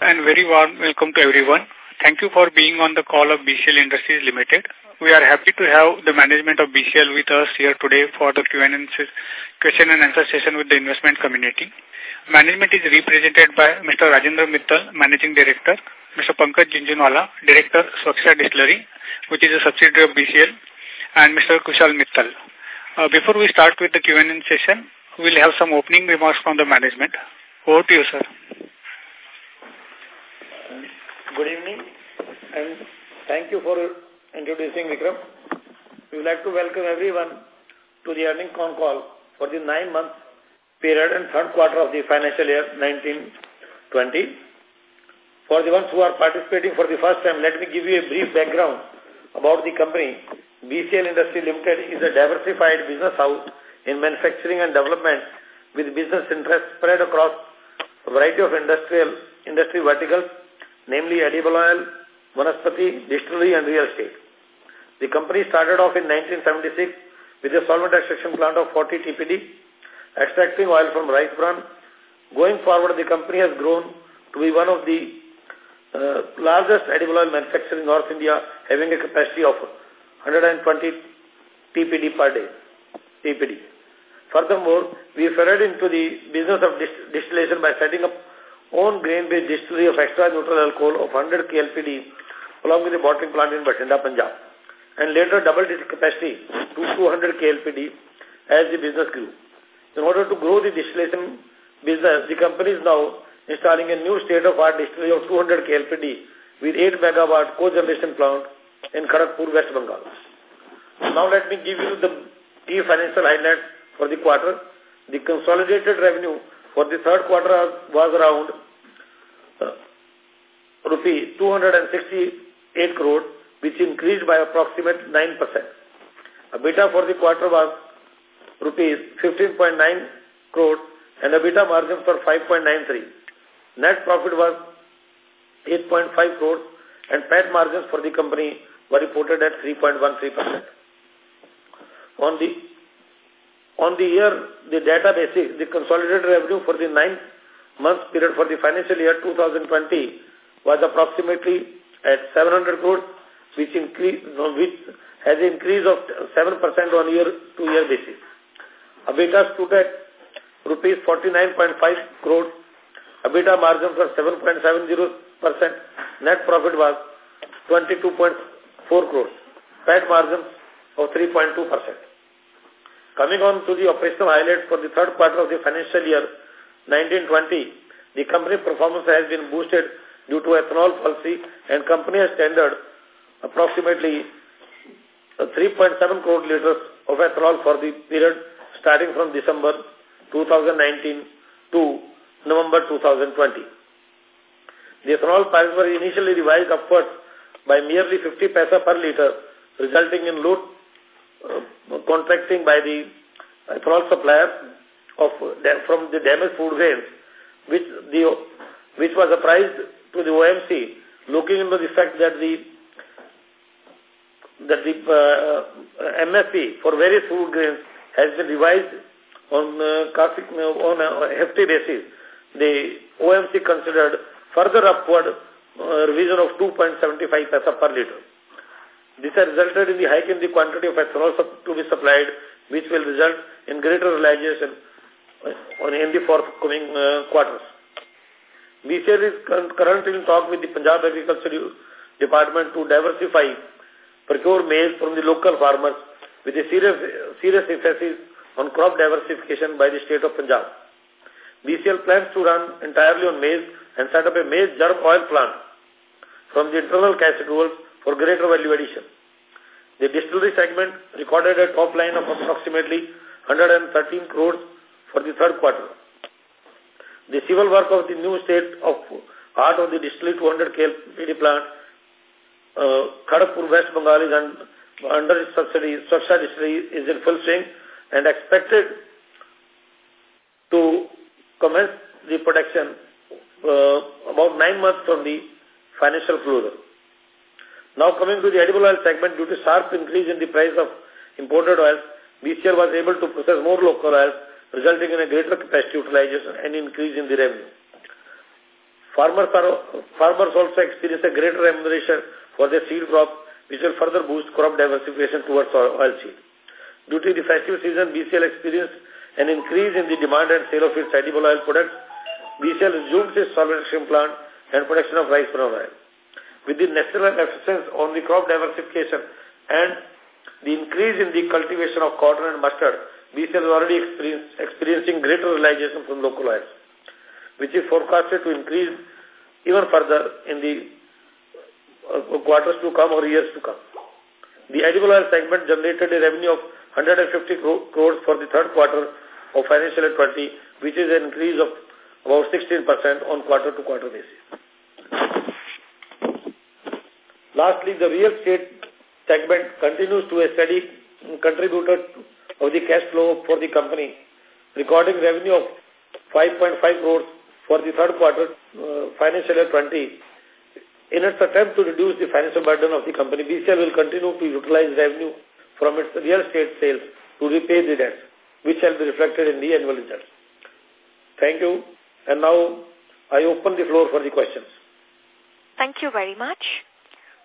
and very warm welcome to everyone. Thank you for being on the call of BCL Industries Limited. We are happy to have the management of BCL with us here today for the Q&A question and answer session with the investment community. Management is represented by Mr. Rajendra Mittal, Managing Director, Mr. Pankaj Jinjunwala, Director, Svaksha Distillery, which is a subsidiary of BCL, and Mr. Kushal Mittal. Uh, before we start with the Q&A session, we'll have some opening remarks from the management. Over to you, sir. Good evening and thank you for introducing Vikram. We would like to welcome everyone to the earning con call for the nine-month period and third quarter of the financial year 1920. For the ones who are participating for the first time, let me give you a brief background about the company. BCL Industry Limited is a diversified business house in manufacturing and development with business interests spread across a variety of industrial industry verticals namely edible oil, vanaspati, distillery and real estate. The company started off in 1976 with a solvent extraction plant of 40 TPD, extracting oil from rice bran. Going forward, the company has grown to be one of the uh, largest edible oil manufacturer in North India, having a capacity of 120 TPD per day. TPD. Furthermore, we furthered into the business of distillation by setting up own grain-based distillery of extra neutral alcohol of 100 KLPD along with a bottling plant in Bathinda, Punjab. And later doubled its capacity to 200 KLPD as the business grew. In order to grow the distillation business, the company is now installing a new state-of-art distillery of 200 KLPD with 8 megawatt co-generation plant in Kharagpur, West Bengal. Now let me give you the key financial highlights for the quarter. The consolidated revenue for the third quarter was around uh, rupee 268 crore, which increased by approximately 9%. EBITDA for the quarter was rupees 15.9 crore and EBITDA margin for 5.93. Net profit was 8.5 crore and PAT margins for the company were reported at 3.13%. On the on the year, the data basis, the consolidated revenue for the nine month period for the financial year 2020 was approximately at 700 crores, which increase, which has an increase of 7% on year-to-year basis. EBITDA stood at rupees 49.5 crores. EBITDA margin was 7.70%. Net profit was 22.4 crores. PAT margin of 3.2%. Coming on to the operational highlights for the third quarter of the financial year 1920, the company performance has been boosted due to ethanol policy and company has tendered approximately 3.7 crore liters of ethanol for the period starting from December 2019 to November 2020. The ethanol prices were initially revised upwards by merely 50 paisa per liter, resulting in low contracting by the ethanol supplier of from the damaged food grains, which the which was apprised to the OMC, looking into the fact that the that the uh, MSP for various food grains has been revised on uh, on a hefty basis. The OMC considered further upward uh, revision of 2.75 paisa per liter. This has resulted in the hike in the quantity of ethanol to be supplied, which will result in greater realization in the forthcoming uh, quarters. BCL is currently in talk with the Punjab Agriculture Department to diversify, procure maize from the local farmers with a serious, serious emphasis on crop diversification by the state of Punjab. BCL plans to run entirely on maize and set up a maize germ oil plant from the internal cash accruals for greater value addition. The distillery segment recorded a top line of approximately 113 crores for the third quarter. The civil work of the new state of art of the distillery 200 KLPD plant, uh, Kharagpur, West Bengal is under its subsidy, distillery is in full swing and expected to commence the production uh, about nine months from the financial closure. Now coming to the edible oil segment, due to sharp increase in the price of imported oils, BCL was able to process more local oils, resulting in a greater capacity utilization and increase in the revenue. Farmers, are, farmers also experience a greater remuneration for their seed crop, which will further boost crop diversification towards oil seed. Due to the festive season, BCL experienced an increase in the demand and sale of its edible oil products. BCL resumed its solventation plant and production of rice bran oil. With the national emphasis on the crop diversification and the increase in the cultivation of cotton and mustard, BCL is already experiencing greater realization from local oils, which is forecasted to increase even further in the uh, quarters to come or years to come. The edible oil segment generated a revenue of 150 crores for the third quarter of financial year 20, which is an increase of about 16% on quarter-to-quarter -quarter basis. Lastly, the real estate segment continues to a steady contributor of the cash flow for the company, recording revenue of 5.5 crores for the third quarter uh, financial year 20. In its attempt to reduce the financial burden of the company, BCL will continue to utilize revenue from its real estate sales to repay the debt, which shall be reflected in the annual results. Thank you. And now I open the floor for the questions. Thank you very much.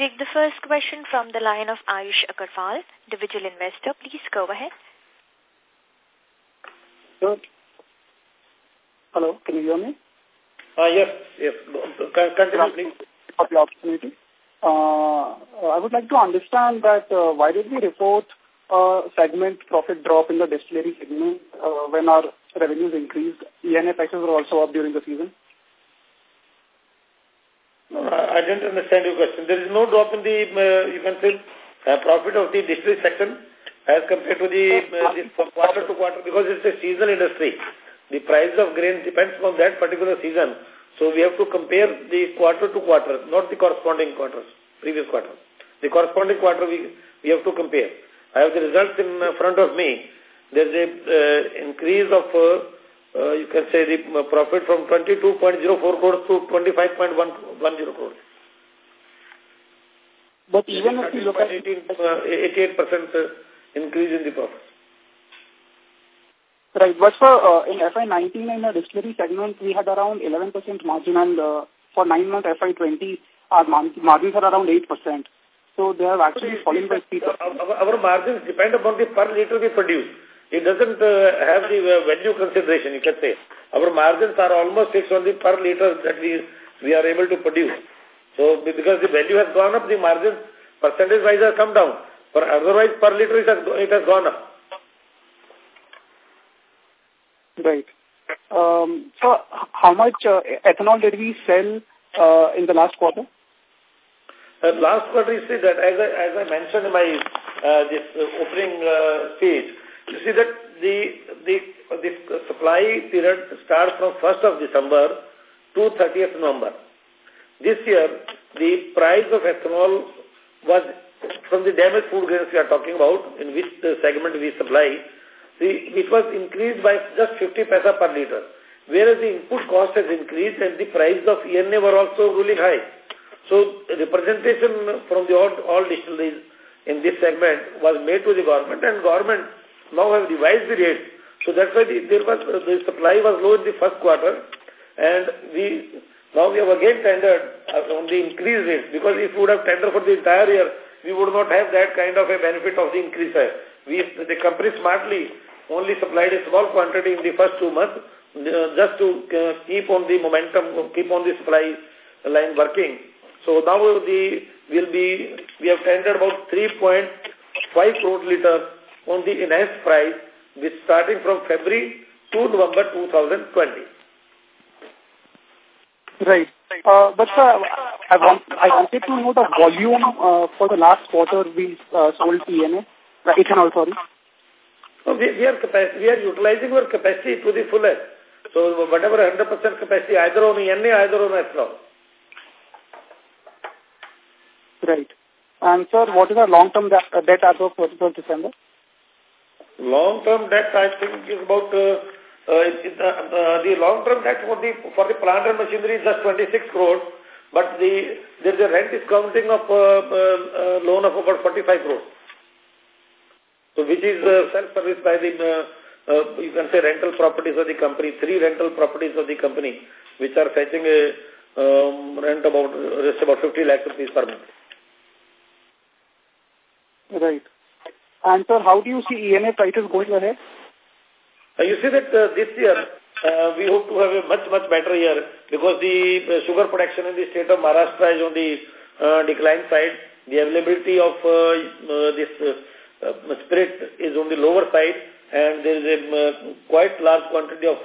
Take the first question from the line of Ayush Agarwal, individual investor. Please go ahead. Sir. Hello, can you hear me? Uh, yes, yes. Continue, please. For the opportunity. Uh, I would like to understand that uh, why did we report uh, segment profit drop in the distillery segment uh, when our revenues increased? ENA prices were also up during the season. No, I didn't understand your question. There is no drop in the, uh, you can say, uh, profit of the distillery section as compared to the, uh, the quarter to quarter because it's a seasonal industry. The price of grain depends on that particular season. So we have to compare the quarter to quarter, not the corresponding quarters, previous quarter. The corresponding quarter we, we have to compare. I have the results in front of me. There's a uh, increase of, uh, uh, you can say, the profit from 22.04 crores to 25.10 crores. But even if you look at... 18, 88% uh, increase in the profit. Right. But for uh, in FY19 in the distillery segment, we had around 11% margin and uh, for nine months FY20, our margins are around 8%. So they have actually fallen by 3%. Our, our margins depend upon the per liter we produce. It doesn't uh, have the uh, value consideration, you can say. Our margins are almost fixed on the per liter that we, we are able to produce. So because the value has gone up, the margins percentage-wise has come down. But otherwise, per liter it has, it has gone up. Right. Um, so, how much uh, ethanol did we sell uh, in the last quarter? Uh, last quarter, you see that as I, as I mentioned in my uh, this uh, opening uh, speech, you see that the the the supply period starts from 1st of December to 30th November. This year, the price of ethanol was from the damaged food grains we are talking about, in which the segment we supply, it was increased by just 50 paisa per liter, whereas the input cost has increased and the price of ENA were also really high. So representation from the all, all distilleries in this segment was made to the government and government now have revised the rate. So that's why the, there was, the supply was low in the first quarter and we now we have again tendered on the increased rates because if we would have tendered for the entire year, we would not have that kind of a benefit of the increase. We, the company smartly only supplied a small quantity in the first two months uh, just to uh, keep on the momentum, keep on the supply line working. So now the will be we have tendered about 3.5 crore liters on the enhanced price, which starting from February to November 2020. Right. Uh, but sir, I, want, I wanted to know the volume uh, for the last quarter we uh, sold ENA, ethanol, sorry. No, we, we, are capacity, we are utilizing our capacity to the fullest. So whatever 100% capacity, either on ENA, either on ethanol. Right. And sir, what is our long-term debt as of 31st December? Long-term debt, I think, is about uh, uh, uh, uh, the long-term debt for the for the plant and machinery is just 26 crores, but the there is a rent discounting of uh, uh, uh, loan of about 45 crores. So which is self-serviced by the, you can say rental properties of the company, three rental properties of the company, which are fetching a um, rent about, just about 50 lakh rupees per month. Right. And sir, how do you see ENA prices going ahead? Uh, you see that uh, this year, uh, we hope to have a much, much better year because the uh, sugar production in the state of Maharashtra is on the uh, decline side. The availability of uh, this spirit is on the lower side and there is a quite large quantity of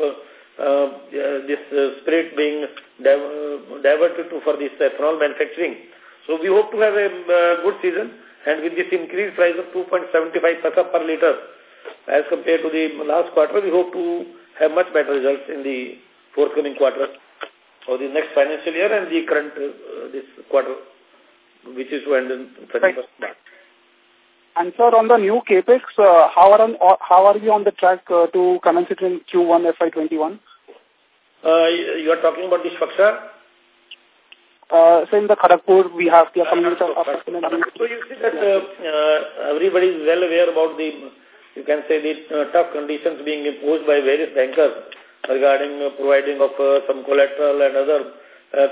this spirit being div diverted to for this ethanol manufacturing. So we hope to have a good season and with this increased price of 2.75 paisa per liter as compared to the last quarter, we hope to have much better results in the forthcoming quarter or the next financial year and the current uh, this quarter, which is to end in 31st right. March. And sir, on the new capex, uh, how are on, how are we on the track uh, to commence it in Q1 FY21? Uh, you are talking about the structure? Uh, so in the Kharagpur, we have the community of So you see that uh, uh, everybody is well aware about the, you can say the uh, tough conditions being imposed by various bankers regarding uh, providing of some collateral and other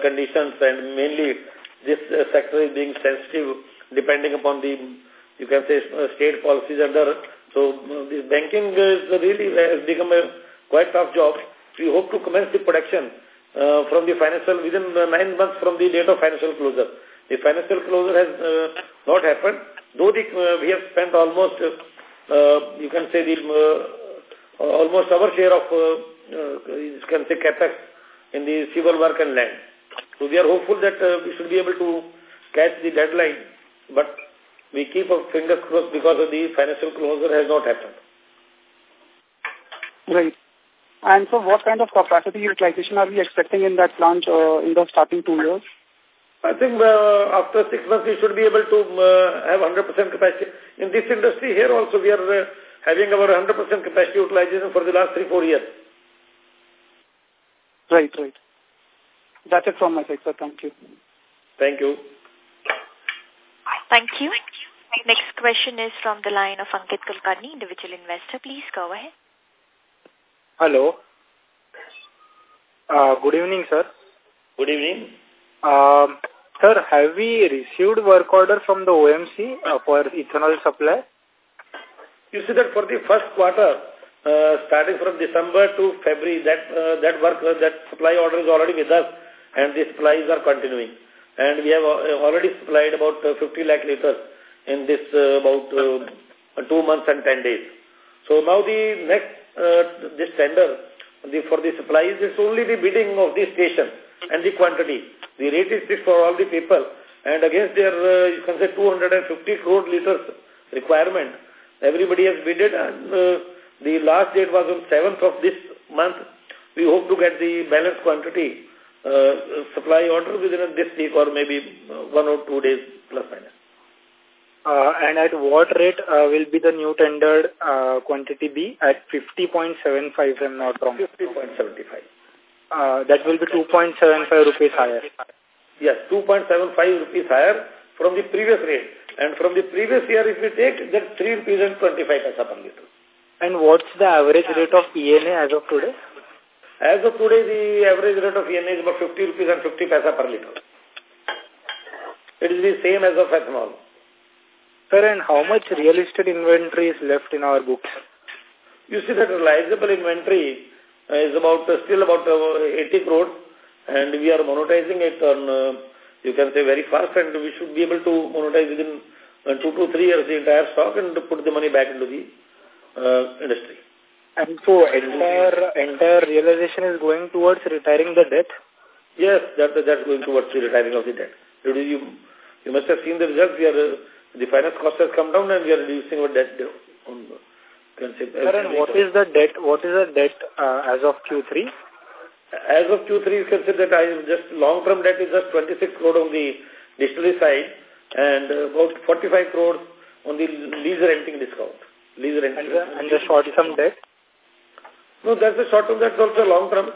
conditions and mainly this sector is being sensitive depending upon the, you can say, state policies under. So this banking is really has become a quite tough job. We hope to commence the production uh, from the financial, within uh, nine months from the date of financial closure. The financial closure has uh, not happened, though the, uh, we have spent almost, uh, you can say, the uh, almost our share of, uh, uh, you can say, capex in the civil work and land. So we are hopeful that uh, we should be able to catch the deadline, but we keep our fingers crossed because of the financial closure has not happened. Right. And so what kind of capacity utilization are we expecting in that plant uh, in the starting two years? I think uh, after six months we should be able to uh, have 100% capacity. In this industry here also we are uh, having our 100% capacity utilization for the last three, four years. Right, right. That's it from my side, sir. Thank you. Thank you. Thank you. Next question is from the line of Ankit Kulkarni, individual investor. Please go ahead. Hello. Uh, good evening, sir. Good evening. Um, sir, have we received work order from the OMC uh, for ethanol supply? You see that for the first quarter, uh, starting from December to February, that uh, that work, uh, that supply order is already with us, and the supplies are continuing. And we have uh, already supplied about uh, 50 lakh liters in this uh, about uh, two months and 10 days. So now the next uh, this tender the, for the supplies, it's only the bidding of the station and the quantity. The rate is fixed for all the people and against their, uh, you can say 250 crore liters requirement, everybody has bidded and uh, the last date was on 7th of this month. We hope to get the balance quantity uh, supply order within this week or maybe one or two days plus minus. Uh, and at what rate uh, will be the new tendered uh, quantity be? At 50.75, if I'm not wrong. 50.75. Uh, that will be 2.75 rupees higher. Yes, 2.75 rupees higher from the previous rate. And from the previous year, if we take, that 3 rupees and 25 paisa per liter. And what's the average rate of ENA as of today? As of today, the average rate of ENA is about 50 rupees and 50 paisa per liter. It is the same as of ethanol. Sir, and how much real estate inventory is left in our books? You see that realizable inventory uh, is about uh, still about uh, 80 crores and we are monetizing it on, uh, you can say very fast and we should be able to monetize within uh, two to three years the entire stock and put the money back into the uh, industry. And so entire, entire realization is going towards retiring the debt? Yes, that, that's going towards the retiring of the debt. You, you must have seen the results. We are, the finance cost has come down and we are reducing our debt on concept. Sir, and what is the debt? What is the debt uh, as of Q3? As of Q3, you can say that I just long-term debt is just 26 crore on the distillery side and about 45 crores on the lease renting discount. Lease renting. And the, and the short-term debt? No, that's a short-term, that's also long-term.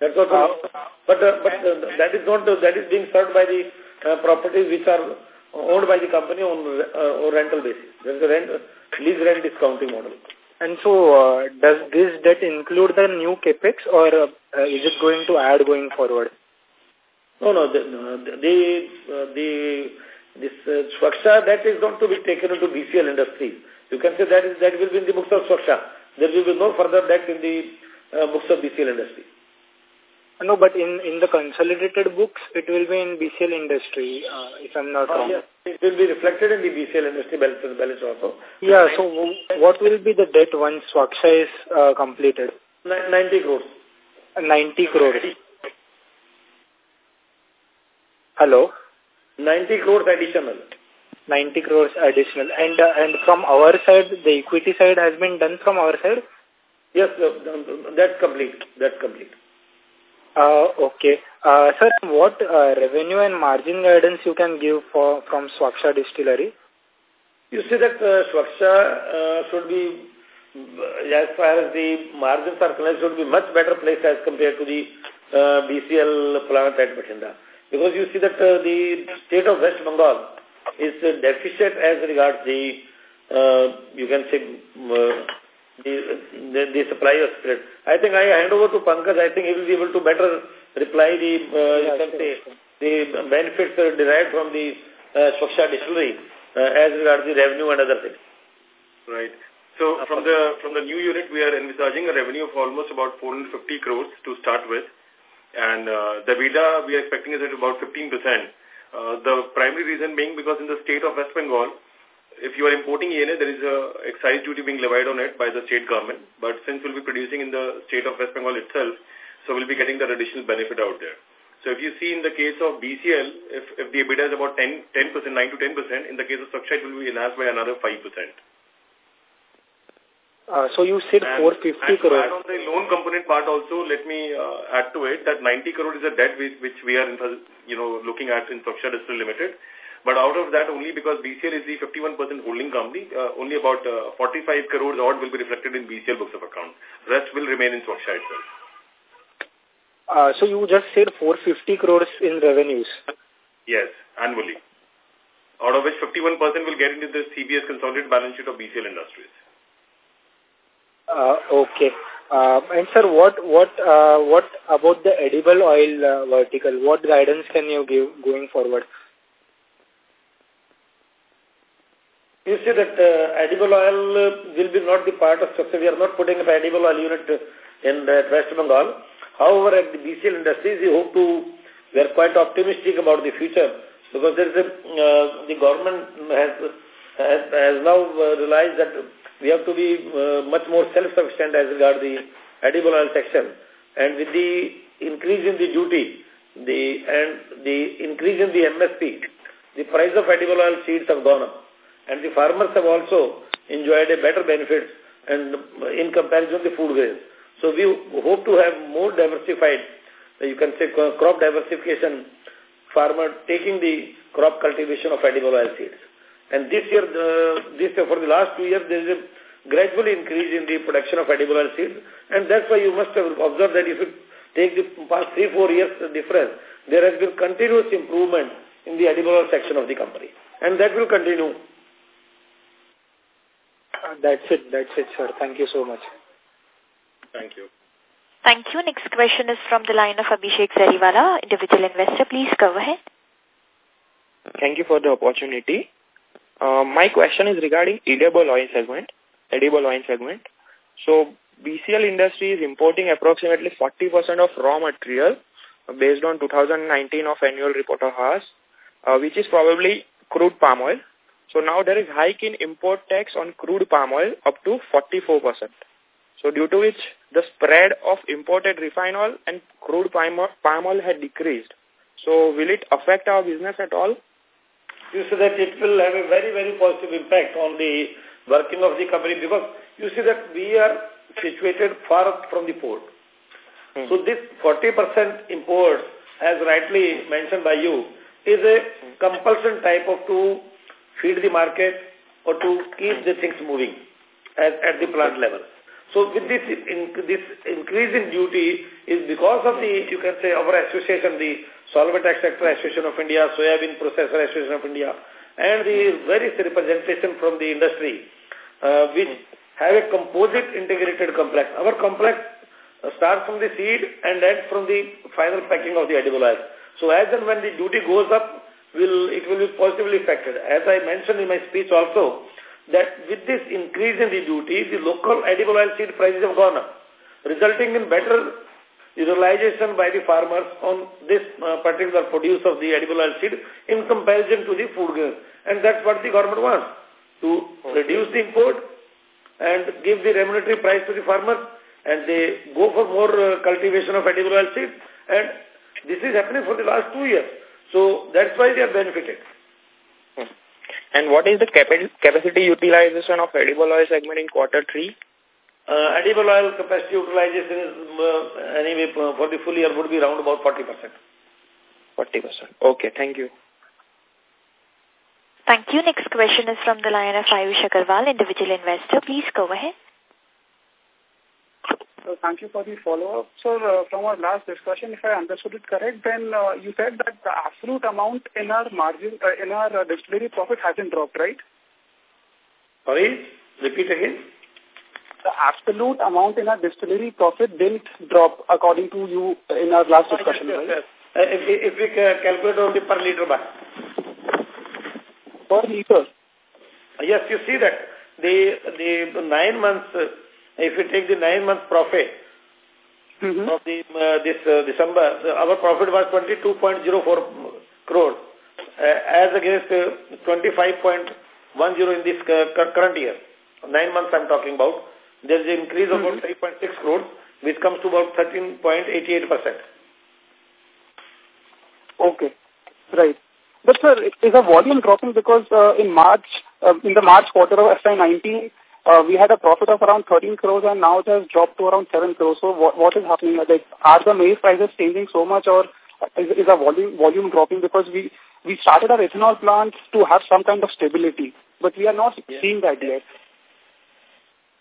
That's also, uh, but uh, but uh, that is not that is being served by the uh, properties which are owned by the company on uh, or rental basis. There is a rent lease rent discounting model. And so, uh, does this debt include the new capex, or uh, is it going to add going forward? No, no. The the uh, the this uh, Svaksha that is not to be taken into BCL Industries. You can say that is that will be in the books of Svaksha. There will be no further debt in the uh, books of BCL Industries. No, but in, in the consolidated books, it will be in BCL industry, uh, if I'm not wrong. Yes, it will be reflected in the BCL industry balance, balance also. Yeah, so what will be the debt once Svaksha is uh, completed? 90 crores. 90 crores. Hello? 90 crores additional. 90 crores additional. And uh, and from our side, the equity side has been done from our side? Yes, that's complete. That's complete. Uh, okay. Uh, sir, what uh, revenue and margin guidance you can give for from Svaksha Distillery? You see that uh, Svaksha uh, should be, uh, as far as the margins are concerned, should be much better placed as compared to the BCL plant at Bathinda. Because you see that the state of West Bengal is deficient as regards the, you can say, the, the, the supply of spirit. I think I hand over to Pankaj. I think he will be able to better reply the, uh, yeah, you can sure. say, the benefits derived from the uh, Svaksha distillery uh, as regards the revenue and other things. Right. So from the from the new unit, we are envisaging a revenue of almost about 450 crores to start with. And uh, the EBITDA we are expecting is at about 15%. Uh, the primary reason being because in the state of West Bengal, if you are importing ENA, there is a excise duty being levied on it by the state government. But since we'll be producing in the state of West Bengal itself, so we'll be getting that additional benefit out there. So if you see in the case of BCL, if, if the EBITDA is about 10, 10%, 9 to 10%, in the case of Svaksha, it will be enhanced by another 5%. Uh, so you said and, 450 and crore. And on the loan component part also, let me uh, add to it that 90 crore is a debt which, which we are, you know, looking at in Svaksha Distillery Limited. But out of that, only because BCL is the 51% holding company, uh, only about uh, 45 crores odd will be reflected in BCL books of account. Rest will remain in Svaksha itself. Uh, so you just said 450 crores in revenues. Yes, annually. Out of which 51% will get into the CBS consolidated balance sheet of BCL Industries. Uh, okay. Uh, and sir, what what uh, what about the edible oil uh, vertical? What guidance can you give going forward? You see that uh, edible oil will be not the part of structure. We are not putting up edible oil unit in uh, West Bengal. However, at the BCL Industries, we hope to, we are quite optimistic about the future because there is a, uh, the government has, has, has now uh, realized that we have to be uh, much more self-sufficient as regard the edible oil section. And with the increase in the duty the and the increase in the MSP, the price of edible oil seeds have gone up. And the farmers have also enjoyed a better benefit and in comparison to the food grains. So we hope to have more diversified, you can say crop diversification, farmer taking the crop cultivation of edible oil seeds. And this year, this year, for the last two years, there is a gradual increase in the production of edible oil seeds. And that's why you must have observed that if you take the past three, four years difference, there has been continuous improvement in the edible oil section of the company. And that will continue. Uh, that's it. That's it, sir. Thank you so much. Thank you. Thank you. Next question is from the line of Abhishek Zariwala, individual investor. Please go ahead. Thank you for the opportunity. Uh, my question is regarding edible oil segment, edible oil segment. So BCL industry is importing approximately 40% of raw material based on 2019 of annual report of ours, uh, which is probably crude palm oil. So now there is hike in import tax on crude palm oil up to 44%. So due to which the spread of imported refined oil and crude palm oil, had decreased. So will it affect our business at all? You see that it will have a very, very positive impact on the working of the company because you see that we are situated far from the port. Hmm. So this 40% import, as rightly mentioned by you, is a compulsion type of to feed the market or to keep the things moving at, at the plant level. So with this, in, this increase in duty is because of the, you can say, our association, the Solvent Extractor Association of India, Soybean Processor Association of India, and the various representation from the industry, uh, which have a composite integrated complex. Our complex starts from the seed and ends from the final packing of the edible oil. So as and when the duty goes up, will it will be positively affected. As I mentioned in my speech also, that with this increase in the duty, the local edible oil seed prices have gone up, resulting in better utilization by the farmers on this uh, particular produce of the edible oil seed in comparison to the food grain. And that's what the government wants, to okay. reduce the import and give the remunerative price to the farmer and they go for more uh, cultivation of edible oil seed and this is happening for the last two years. So that's why they are benefited. Hmm. And what is the capacity utilization of edible oil segment in quarter three? Uh, edible oil capacity utilization is uh, anyway uh, for the full year would be around about 40%. 40%. Okay, thank you. Thank you. Next question is from the line of Ayush Agarwal, individual investor. Please go ahead. So thank you for the follow-up. Sir, uh, from our last discussion, if I understood it correct, then uh, you said that the absolute amount in our margin, uh, in our uh, distillery profit hasn't dropped, right? Sorry, repeat again. The absolute amount in our distillery profit didn't drop according to you in our last discussion, yes, right? Yes. Uh, if, if we calculate only per liter back. Per liter? Yes, you see that the the nine months uh, if you take the nine month profit mm -hmm. of the uh, this uh, December, our profit was 22.04 crore uh, as against uh, 25.10 in this uh, current year. Nine months I'm talking about. There's an increase of mm -hmm. about 3.6 crores, which comes to about 13.88%. Okay, right. But sir, is a volume dropping because uh, in March, uh, in the March quarter of FY19, uh, we had a profit of around 13 crores and now it has dropped to around 7 crores. So what, what is happening? Like, are the maize prices changing so much or is, is the volume, volume dropping? Because we, we started our ethanol plants to have some kind of stability, but we are not yeah. seeing that yet.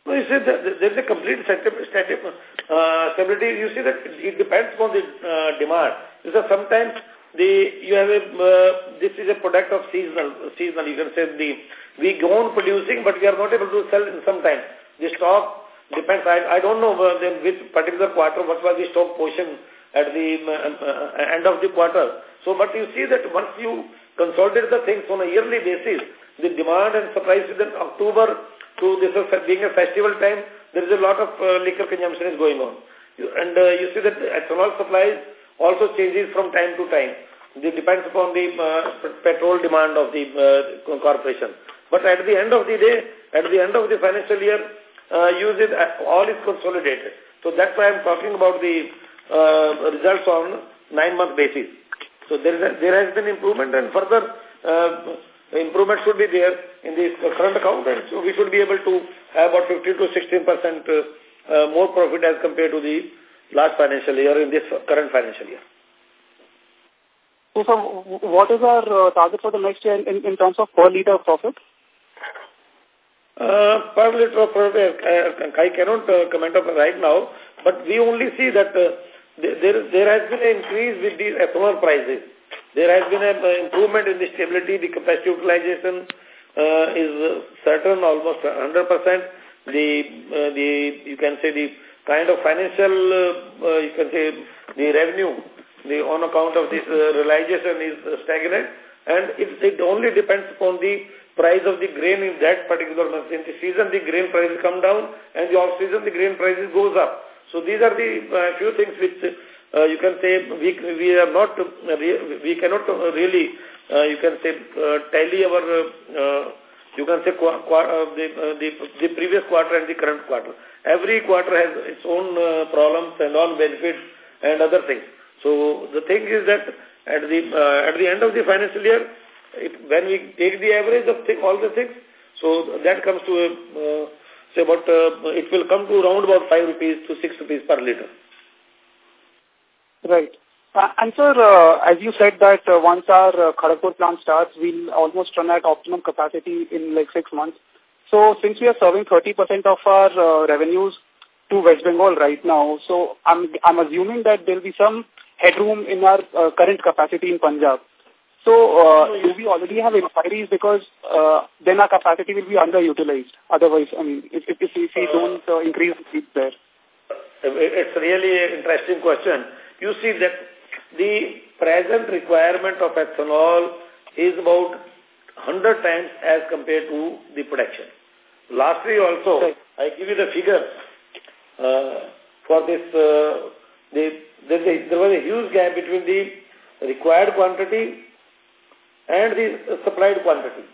No, you see, there is a complete uh, stability. You see that it depends on the uh, demand. You see, sometimes the you have a uh, this is a product of seasonal seasonal. You can say the we go on producing, but we are not able to sell in some time. The stock depends. I, I don't know then which particular quarter, what was the stock portion at the uh, uh, end of the quarter. So, but you see that once you consolidate the things on a yearly basis, the demand and supply season October to this is being a festival time, there is a lot of uh, liquor consumption is going on. And uh, you see that ethanol supplies also changes from time to time. It depends upon the uh, petrol demand of the uh, corporation. But at the end of the day, at the end of the financial year, uh, use it, uh, all is consolidated. So that's why I'm talking about the uh, results on nine-month basis. So there, is a, there has been improvement and further uh, improvement should be there in the current account and so we should be able to have about 15 to 16 percent uh, uh, more profit as compared to the last financial year in this current financial year. So, what is our uh, target for the next year in, in terms of per liter profit? Uh, per liter of profit, I cannot uh, comment on right now, but we only see that uh, there there has been an increase with the ethanol prices. There has been an uh, improvement in the stability, the capacity utilization uh, is certain, almost 100%. The, uh, the, you can say the kind of financial, uh, you can say the revenue, the on account of this uh, realization is stagnant and it, it only depends upon the price of the grain in that particular month. In the season, the grain prices come down, and the off-season, the grain prices goes up. So these are the uh, few things which uh, you can say we we are not uh, we cannot uh, really uh, you can say uh, tally our you can say the, the the previous quarter and the current quarter. Every quarter has its own problems and own benefits and other things. So the thing is that at the at the end of the financial year, when we take the average of th all the things, So that comes to, uh, say about, uh, it will come to around about 5 rupees to 6 rupees per liter. Right. Uh, and sir, uh, as you said that uh, once our uh, Kharagpur plant starts, we'll almost run at optimum capacity in like six months. So since we are serving 30% of our uh, revenues to West Bengal right now, so I'm, I'm assuming that there will be some headroom in our uh, current capacity in Punjab. So uh, do we already have inquiries because uh, then our capacity will be underutilized? Otherwise, I mean, if, if, if we don't uh, increase the there. It's really an interesting question. You see that the present requirement of ethanol is about 100 times as compared to the production. Lastly also, I give you the figure uh, for this, uh, the, there, there was a huge gap between the required quantity and the supplied quantity.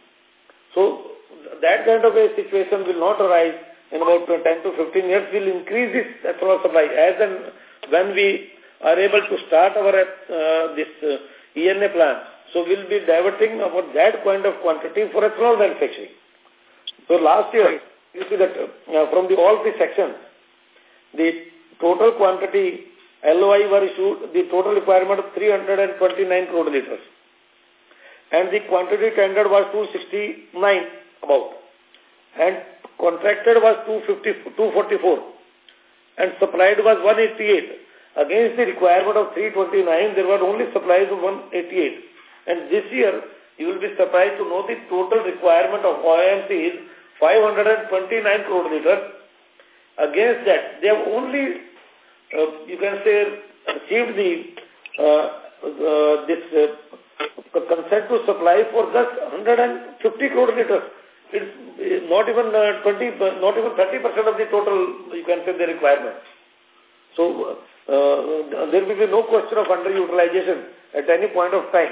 So that kind of a situation will not arise in about 10 to 15 years. Will increase this ethanol supply as and when we are able to start our uh, this uh, ENA plant. So we'll be diverting about that kind of quantity for ethanol manufacturing. So last year, you see that uh, from the all the sections, the total quantity LOI were issued, the total requirement of 329 crore liters. And the quantity tendered was 269 about. And contracted was 250, 244. And supplied was 188. Against the requirement of 329, there were only supplies of 188. And this year, you will be surprised to know the total requirement of OMC is 529 crore liters. Against that, they have only, uh, you can say, achieved the uh, uh, this uh, consent to supply for just 150 crore liters. It's not even uh, 20, not even 30% of the total, you can say, the requirement. So, uh, there will be no question of underutilization at any point of time.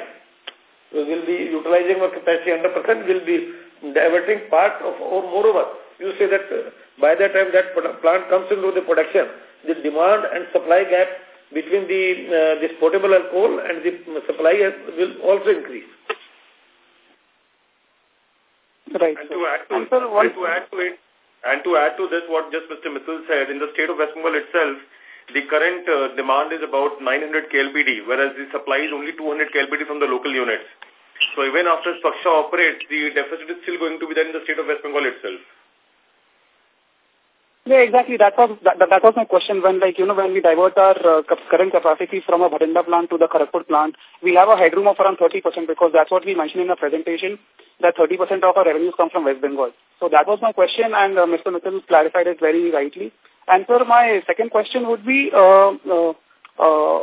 We will be utilizing our capacity 100%, will be diverting part of, or moreover, you say that uh, by the time that plant comes into the production, the demand and supply gap between the uh, this potable alcohol and the supply will also increase. Right. And to add to, and to add to it, and to add to this, what just Mr. Mittal said, in the state of West Bengal itself, the current uh, demand is about 900 KLPD, whereas the supply is only 200 KLPD from the local units. So even after Svaksha operates, the deficit is still going to be there in the state of West Bengal itself. Yeah, exactly. That was that, that was my question. When like you know when we divert our uh, current capacity from a Bhatinda plant to the Kharagpur plant, we have a headroom of around 30 percent because that's what we mentioned in the presentation that 30 percent of our revenues come from West Bengal. So that was my question, and uh, Mr. Mittal clarified it very rightly. And sir, my second question would be, uh, uh, uh,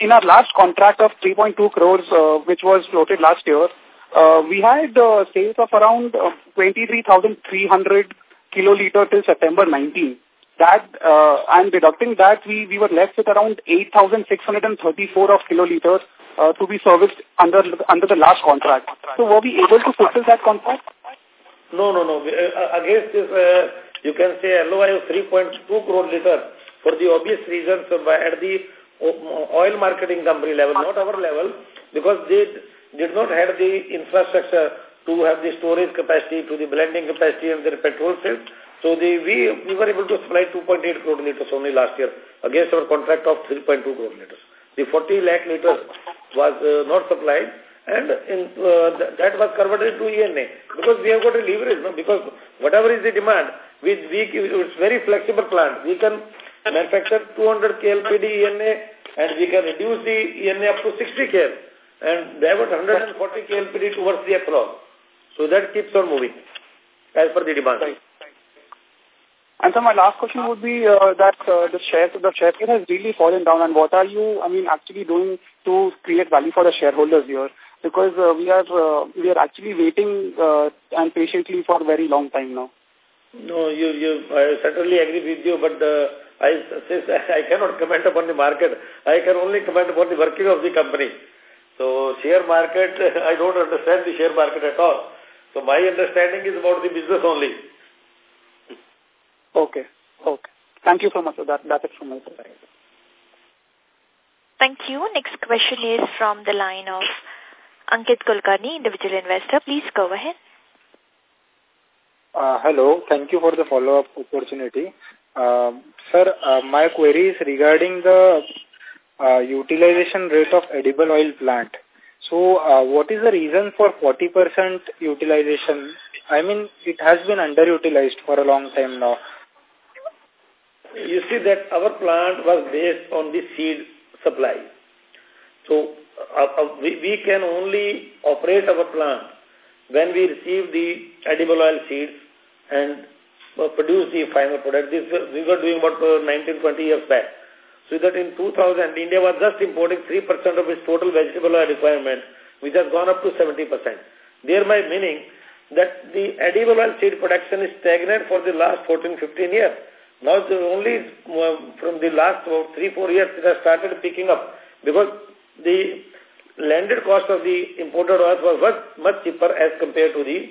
in our last contract of 3.2 crores, uh, which was floated last year, uh, we had uh, sales of around uh, 23,300 kiloliter till September 19. That, uh, and deducting that, we, we were left with around 8,634 of kiloliters uh, to be serviced under under the last contract. So were we able to fulfill that contract? No, no, no. Uh, against this, uh, you can say LOI of 3.2 crore liter for the obvious reasons at the oil marketing company level, not our level, because they did not have the infrastructure to have the storage capacity, to the blending capacity and the petrol sales. So the, we, we were able to supply 2.8 crore liters only last year against our contract of 3.2 crore liters. The 40 lakh liters was uh, not supplied and in, uh, th that was converted to ENA because we have got a leverage, no? because whatever is the demand, we, we, it's very flexible plant. We can manufacture 200 KLPD ENA and we can reduce the ENA up to 60 KL and divert 140 KLPD towards the ethanol. So that keeps on moving as per the demand. Right. And so my last question would be uh, that uh, the share the share has really fallen down and what are you, I mean, actually doing to create value for the shareholders here? Because uh, we are uh, we are actually waiting uh, and patiently for a very long time now. No, you, you, I certainly agree with you, but uh, I, I cannot comment upon the market. I can only comment upon the working of the company. So share market, I don't understand the share market at all. So my understanding is about the business only. Okay. Okay. Thank you so much. That, that's it from my side. Thank you. Next question is from the line of Ankit Kulkarni, individual investor. Please go ahead. Uh, hello. Thank you for the follow-up opportunity. Uh, sir, uh, my query is regarding the uh, utilization rate of edible oil plant. So, uh, what is the reason for 40% utilization? I mean, it has been underutilized for a long time now. You see that our plant was based on the seed supply. So, uh, uh, we, we can only operate our plant when we receive the edible oil seeds and uh, produce the final product. This we were doing about uh, 19, 20 years back. So that in 2000, India was just importing 3% of its total vegetable oil requirement, which has gone up to 70%. Thereby meaning that the edible oil seed production is stagnant for the last 14, 15 years. Now the only uh, from the last about 3, 4 years it has started picking up because the landed cost of the imported oil was much, much cheaper as compared to the,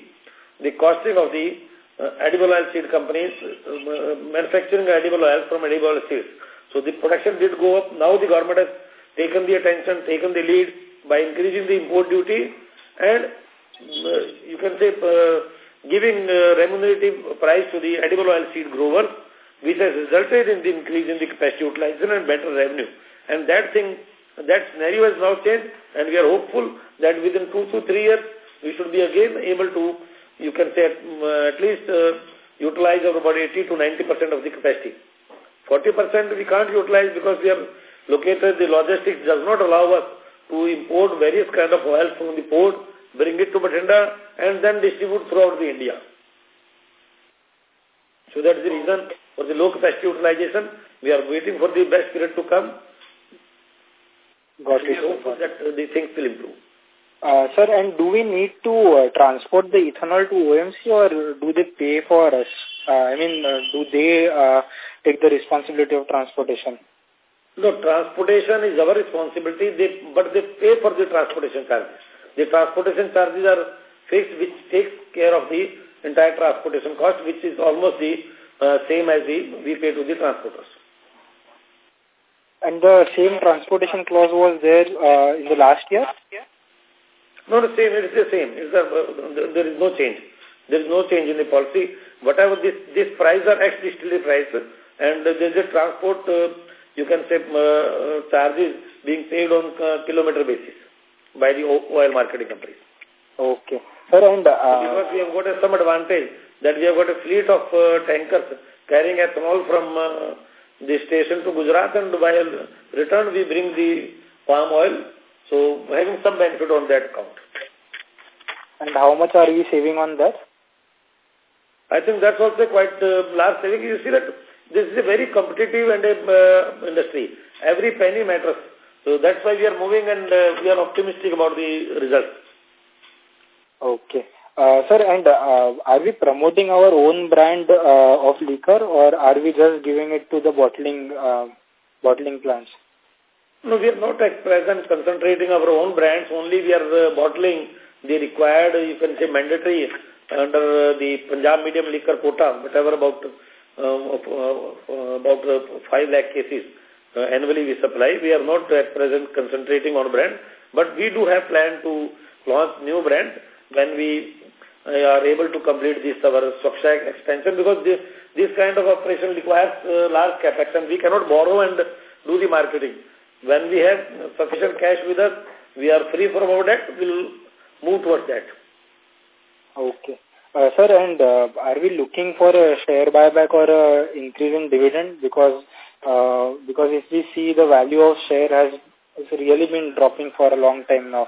the costing of the uh, edible oil seed companies uh, manufacturing edible oil from edible oil seeds. So the production did go up. Now the government has taken the attention, taken the lead by increasing the import duty and uh, you can say uh, giving uh, remunerative price to the edible oil seed growers which has resulted in the increase in the capacity utilization and better revenue. And that thing, that scenario has now changed and we are hopeful that within two to three years we should be again able to, you can say at, at least utilize about 80 to 90% of the capacity. 40% we can't utilize because we are located, the logistics does not allow us to import various kind of oil from the port, bring it to Bathinda and then distribute throughout the India. So that's the reason for the low capacity utilization. We are waiting for the best period to come. Got it. hope that uh, the things will improve. Uh, sir, and do we need to uh, transport the ethanol to OMC or do they pay for us? Uh, I mean, uh, do they uh, take the responsibility of transportation? No, transportation is our responsibility, they, but they pay for the transportation charges. The transportation charges are fixed, which takes care of the entire transportation cost, which is almost the uh, same as the we pay to the transporters. And the same transportation clause was there uh, in the last year? No, the same. It is the same. It's a, uh, there is no change. There is no change in the policy. Whatever this this price are ex-distillery price, and there is a transport, uh, you can say, uh, charges being paid on uh, kilometer basis by the oil marketing companies. Okay. Sir, and... Uh, because we have got some advantage that we have got a fleet of uh, tankers carrying ethanol from uh, the station to Gujarat and while return we bring the palm oil. So having some benefit on that account. And how much are we saving on that? I think that's also quite uh, large saving. You see that this is a very competitive and a uh, industry. Every penny matters. So that's why we are moving and uh, we are optimistic about the results. Okay. Uh, sir, and uh, are we promoting our own brand uh, of liquor or are we just giving it to the bottling uh, bottling plants? No, we are not at present concentrating our own brands. Only we are uh, bottling the required, you can say mandatory, under the Punjab medium liquor quota, whatever about uh, uh, about uh, 5 lakh cases uh, annually we supply. We are not at present concentrating on brand, but we do have plan to launch new brand when we uh, are able to complete this our Svaksha expansion because this, this kind of operation requires uh, large capex and we cannot borrow and do the marketing. When we have sufficient cash with us, we are free from our debt, we'll move towards that. Okay. Uh, sir, and uh, are we looking for a share buyback or a increase in dividend? Because uh, because if we see the value of share has, has really been dropping for a long time now.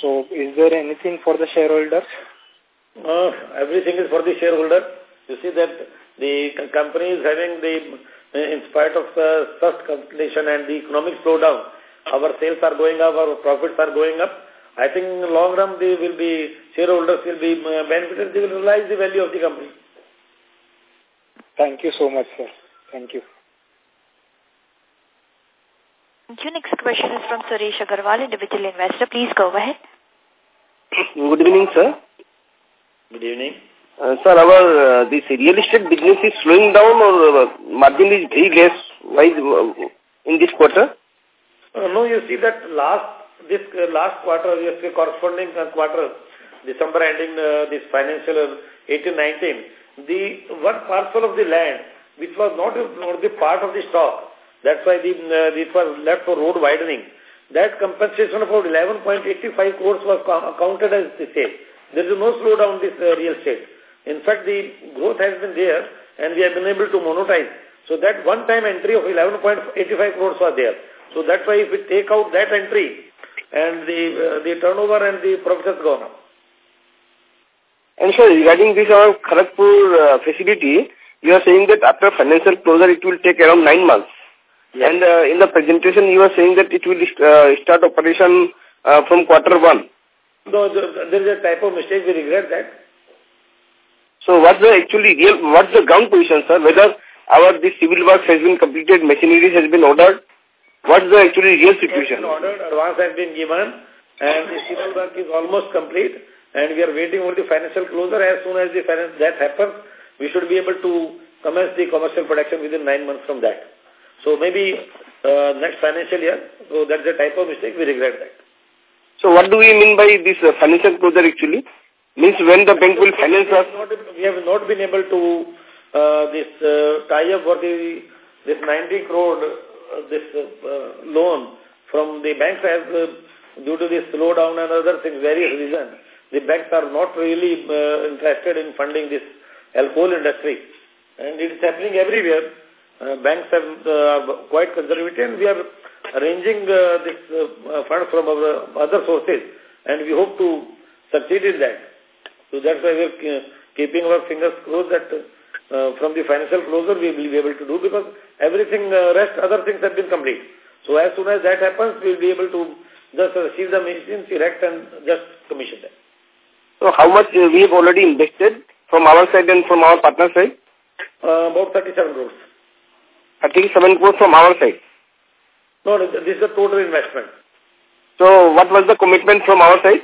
So is there anything for the shareholders? Uh, everything is for the shareholder. You see that the company is having the, in spite of the first competition and the economic slowdown, our sales are going up, our profits are going up. I think in the long run, they will be, shareholders will be benefited, they will realize the value of the company. Thank you so much, sir. Thank you. Thank you. Next question is from Suresh Agarwal, individual investor. Please go ahead. Good evening, sir. Good evening. Uh, sir, our uh, this real estate business is slowing down or uh, margin is very less wise uh, in this quarter? Uh, no, you see that last this uh, last quarter, yes, corresponding uh, quarter, December ending uh, this financial 18, 19, the one parcel of the land which was not, not the part of the stock, that's why the, uh, it was left for road widening. That compensation of about 11.85 crores was counted as the sale. There is no slowdown in this uh, real estate. In fact, the growth has been there and we have been able to monetize. So that one-time entry of 11.85 crores was there. So that's why if we take out that entry and the, uh, the turnover and the profit has gone up. And sir, regarding this our Kharagpur uh, facility, you are saying that after financial closure it will take around nine months. Yes. And uh, in the presentation you are saying that it will uh, start operation uh, from quarter one. No, there is a type of mistake. We regret that. So what's the actually real, what's the ground position, sir? Whether our the civil work has been completed, machinery has been ordered? What's the actually real situation? Ordered, advance has been given, and the civil work is almost complete, and we are waiting for the financial closure. As soon as the finance, that happens, we should be able to commence the commercial production within nine months from that. So maybe uh, next financial year, so that's a type of mistake, we regret that. So what do we mean by this uh, financial closure actually? Means when the bank will finance us? We have not been able to uh, this uh, tie up for the this 90 crore this uh, loan from the banks as uh, due to this slowdown and other things, various reasons, the banks are not really uh, interested in funding this alcohol industry. And it is happening everywhere. Uh, banks have uh, quite conservative and we are arranging uh, this uh, fund from our other sources and we hope to succeed in that. So that's why we are uh, keeping our fingers crossed that uh, from the financial closure we will be able to do because everything, uh, rest other things have been complete. So as soon as that happens, we will be able to just receive the machines, erect and just commission them. So how much uh, we have already invested from our side and from our partner side? Uh, about 37 crores. 37 crores from our side? No, this is the total investment. So what was the commitment from our side?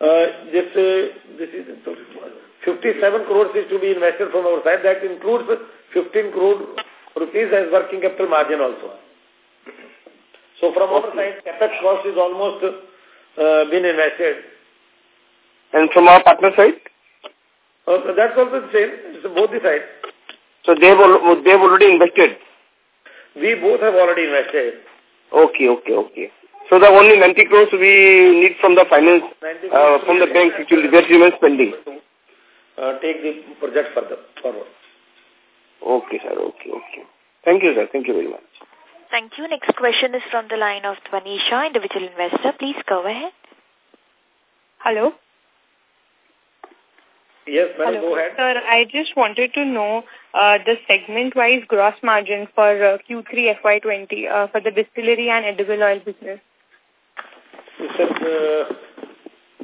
Uh, this, uh, this is 57 crores is to be invested from our side. That includes 15 crore rupees as working capital margin also. So from our side, capex cost is almost uh, been invested. And from our partner side? Uh, that's also the same. It's both the sides. So they have, they have already invested? We both have already invested. Okay, okay, okay. So the only 90 crores we need from the finance, uh, from the bank that remains pending. Uh, take the project further, forward. Okay, sir. Okay, okay. Thank you, sir. Thank you very much. Thank you. Next question is from the line of Twanisha, individual investor. Please go ahead. Hello. Yes, ma'am, Hello. go ahead. Sir, I just wanted to know uh, the segment-wise gross margin for uh, Q3 FY20 uh, for the distillery and edible oil business. You said uh,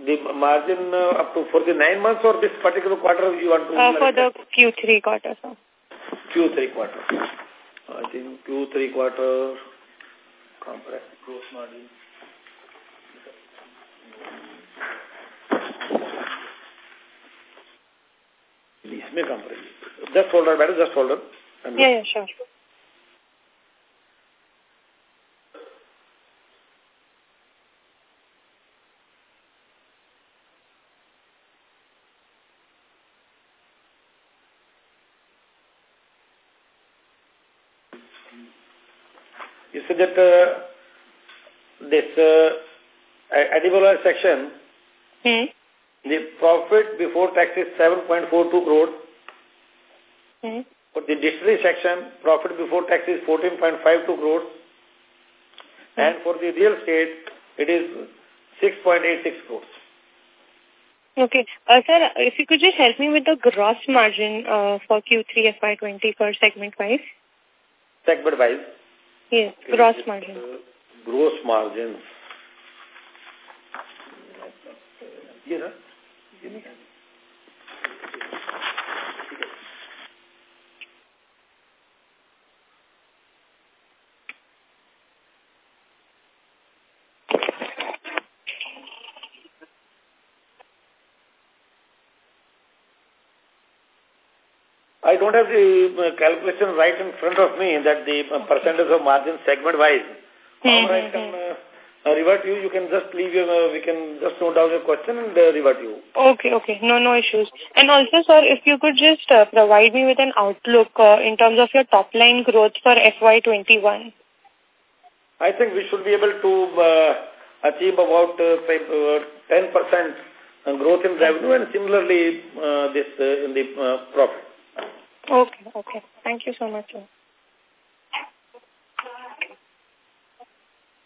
the margin uh, up to for the nine months or this particular quarter you want to... Uh, for the Q3 quarter, sir. Q3 quarter. I think Q3 quarter... Gross margin. इसमें काम करेंगे just holder madam just holder Yeah, yeah, sure. Uh, this uh, edible section, Hmm. the profit before tax is 7.42 crore. Hmm. For the distillery section, profit before tax is 14.52 crores. And for the real estate, it is 6.86 crores. Okay. Uh, sir, if you could just help me with the gross margin uh, for Q3 FY20 for segment-wise. Segment wise. Yes, gross margin. Uh, gross margins. Yes, sir. Give me. I don't have the uh, calculation right in front of me that the uh, percentage of margin segment-wise. However, I can uh, revert you. You can just leave your, uh, we can just note down your question and uh, revert you. Okay, okay. No, no issues. And also, sir, if you could just uh, provide me with an outlook uh, in terms of your top line growth for FY21. I think we should be able to uh, achieve about uh, 10% uh, growth in revenue and similarly uh, this uh, in the uh, profit. Okay, okay. Thank you so much.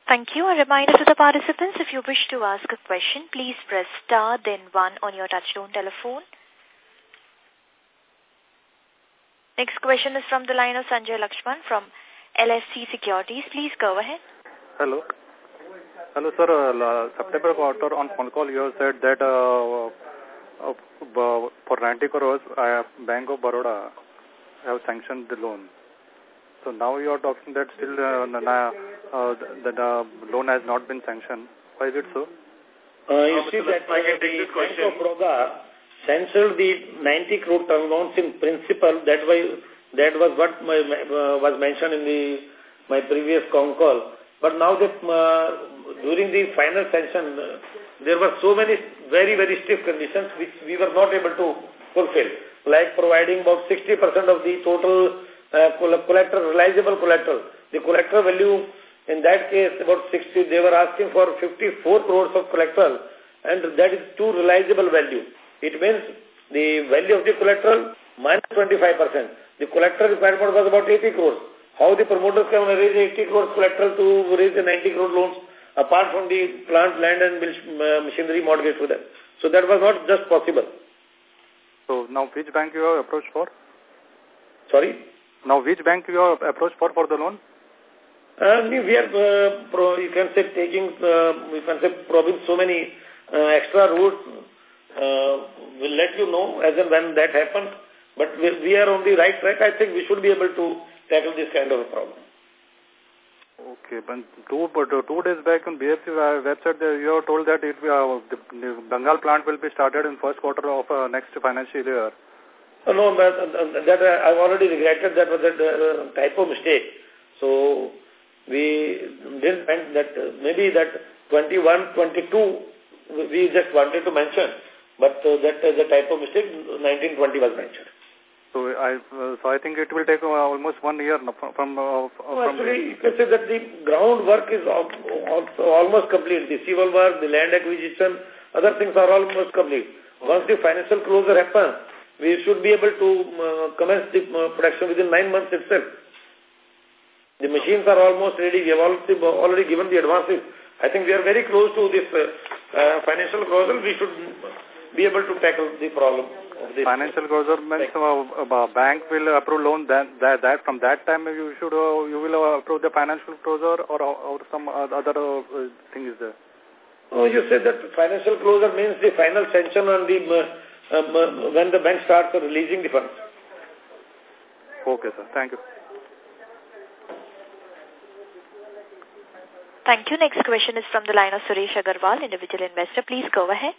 Thank you. A reminder to the participants, if you wish to ask a question, please press star then one on your touchtone telephone. Next question is from the line of Sanjay Lakshman from LSC Securities. Please go ahead. Hello. Hello, sir. Uh, September quarter on phone call, you have said that uh, uh, for 90 crores, uh, Bank of Baroda have sanctioned the loan. So now you are talking that still uh, uh, the, the loan has not been sanctioned. Why is it so? Uh, you see that uh, the Bank of Baroda sanctioned the 90 crore term loans in principle. That was that was what my, uh, was mentioned in the my previous con call. But now that uh, during the final sanction, uh, there were so many very very stiff conditions which we were not able to fulfill, like providing about 60% of the total uh, collateral, realizable collateral. The collateral value in that case about 60, they were asking for 54 crores of collateral and that is too realizable value. It means the value of the collateral minus 25%. The collateral requirement was about 80 crores. How the promoters can raise 80 crores collateral to raise the 90 crore loans apart from the plant, land and uh, machinery mortgage to them. So that was not just possible. So now which bank you have approached for? Sorry? Now, which bank you are approached for for the loan? Uh, we are, uh, pro, you can say, taking, uh, you can say, probing so many uh, extra routes. Uh, we'll let you know as and when that happens. But we, we are on the right track. I think we should be able to tackle this kind of a problem. Okay, but two, but two days back on BFC website, you are told that it, uh, the, Bengal plant will be started in first quarter of uh, next financial year. Uh, no, but uh, that uh, I've already regretted that was a uh, type of mistake. So we didn't meant that uh, maybe that 21, 22 we just wanted to mention, but uh, that is a type of mistake. 1920 was mentioned. So I uh, so I think it will take uh, almost one year from from. Uh, from actually, you can say that the groundwork is also almost complete. The civil work, the land acquisition, other things are almost complete. Once the financial closure happens, we should be able to uh, commence the uh, production within nine months itself. The machines are almost ready. We have already, already given the advances. I think we are very close to this uh, uh, financial closure. We should be able to tackle the problem. Of this financial closure means uh, bank will approve loan. That, that that from that time you should uh, you will uh, approve the financial closure or or some other uh, thing is there. Oh, you said that financial closure means the final sanction on the um, when the bank starts releasing the funds. Okay, sir. Thank you. Thank you. Next question is from the line of Suresh Agarwal, individual investor. Please go ahead.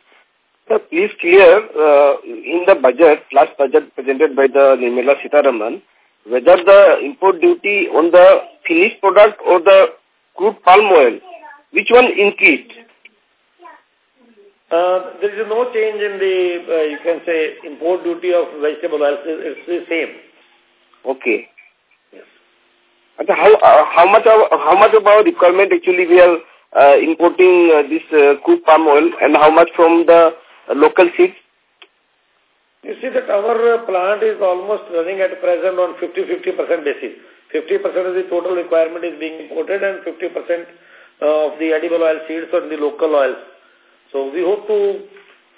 Sir, please clear uh, in the budget, last budget presented by the Nirmala Sitharaman, whether the import duty on the finished product or the crude palm oil, which one increased? Uh, there is no change in the, uh, you can say, import duty of vegetable oils. It's the same. Okay. Yes. And how uh, how much of, how much of our requirement actually we are uh, importing uh, this uh, crude palm oil and how much from the uh, local seeds? You see that our uh, plant is almost running at present on 50-50% basis. 50% of the total requirement is being imported and 50% of the edible oil seeds on the local oils. So we hope to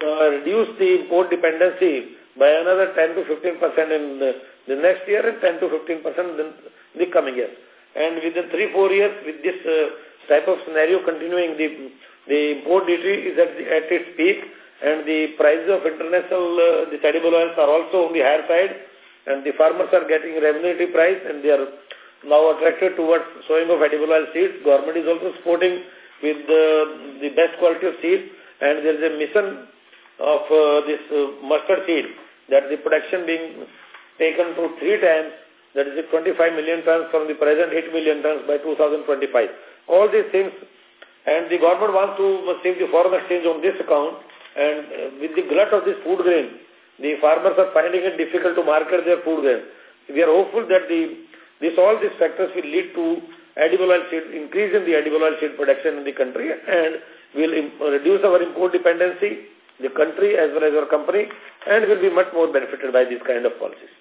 uh, reduce the import dependency by another 10 to 15 percent in the, the, next year and 10 to 15 percent in the coming year. And within three, four years, with this uh, type of scenario continuing, the, the import duty is at, the, at its peak and the prices of international uh, the edible oils are also on the higher side and the farmers are getting remunerative price and they are now attracted towards sowing of edible oil seeds. Government is also supporting with the, the best quality of seeds and there is a mission of uh, this uh, mustard seed that the production being taken to three times, that is 25 million tons from the present 8 million tons by 2025. All these things And the government wants to save the foreign exchange on this account. And uh, with the glut of this food grain, the farmers are finding it difficult to market their food grain. We are hopeful that the this all these factors will lead to edible oil seed, increase in the edible oil seed production in the country and will reduce our import dependency, the country as well as our company, and will be much more benefited by these kind of policies.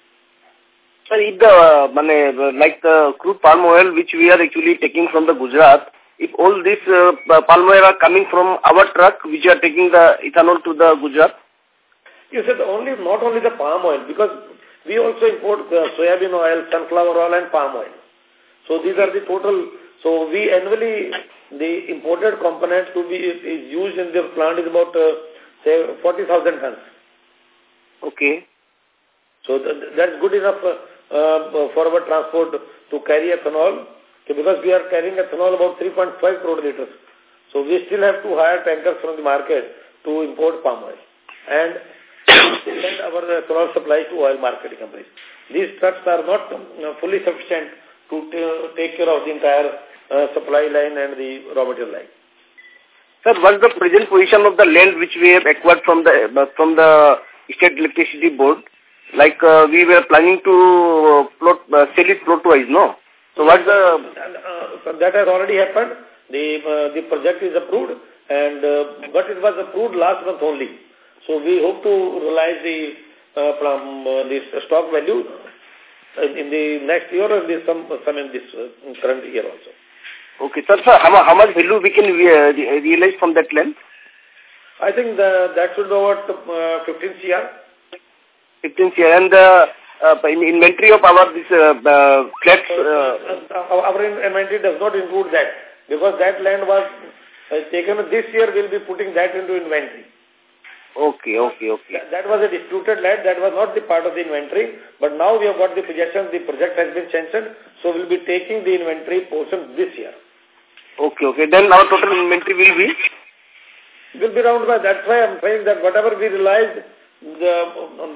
Sir, if the, uh, like the crude palm oil which we are actually taking from the Gujarat, if all this uh, palm oil are coming from our truck which are taking the ethanol to the Gujarat? You said only not only the palm oil because we also import uh, soybean oil, sunflower oil and palm oil. So these are the total. So we annually, the imported component to be is used in the plant is about, uh, say, 40,000 tons. Okay. So th that's good enough uh, uh, for our transport to carry ethanol okay, because we are carrying ethanol about 3.5 crore liters. So we still have to hire tankers from the market to import palm oil. And send our ethanol supply to oil marketing companies. These trucks are not fully sufficient to take care of the entire uh, supply line and the raw material line. Sir, what's the present position of the land which we have acquired from the uh, from the state electricity board? Like uh, we were planning to uh, plot, uh, sell it plot wise, no? So what's the... Uh, that has already happened. The uh, the project is approved, and uh, but it was approved last month only. So we hope to realize the uh, from uh, this stock value in the next year or this some some in this uh, current year also. Okay, sir. sir how, how much value we can realize from that land? I think the, that should be about uh, 15 CR. 15 CR. And uh, uh, in inventory of our this uh, uh, flats? Uh, our inventory does not include that because that land was uh, taken this year. We'll be putting that into inventory. Okay, okay, okay. That, that was a disputed land. That was not the part of the inventory. But now we have got the possession. The project has been sanctioned. So we'll be taking the inventory portion this year. Okay, okay. Then our total inventory will be? Will be round by. That's why I'm saying that whatever we realized, the,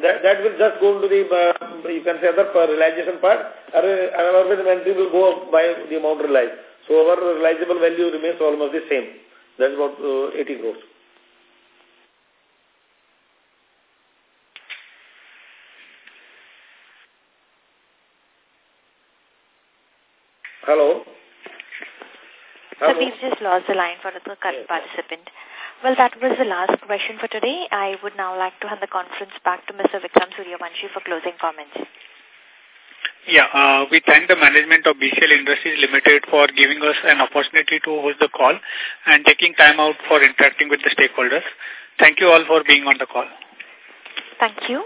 that, that will just go into the, uh, you can say other realization part. Our, our inventory will go up by the amount realized. So our realizable value remains almost the same. That's about uh, 80 crores. Hello? So we've just lost the line for the current yes. participant. Well, that was the last question for today. I would now like to hand the conference back to Mr. Vikram Suryavanshi for closing comments. Yeah, uh, we thank the management of BCL Industries Limited for giving us an opportunity to host the call and taking time out for interacting with the stakeholders. Thank you all for being on the call. Thank you.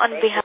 On behalf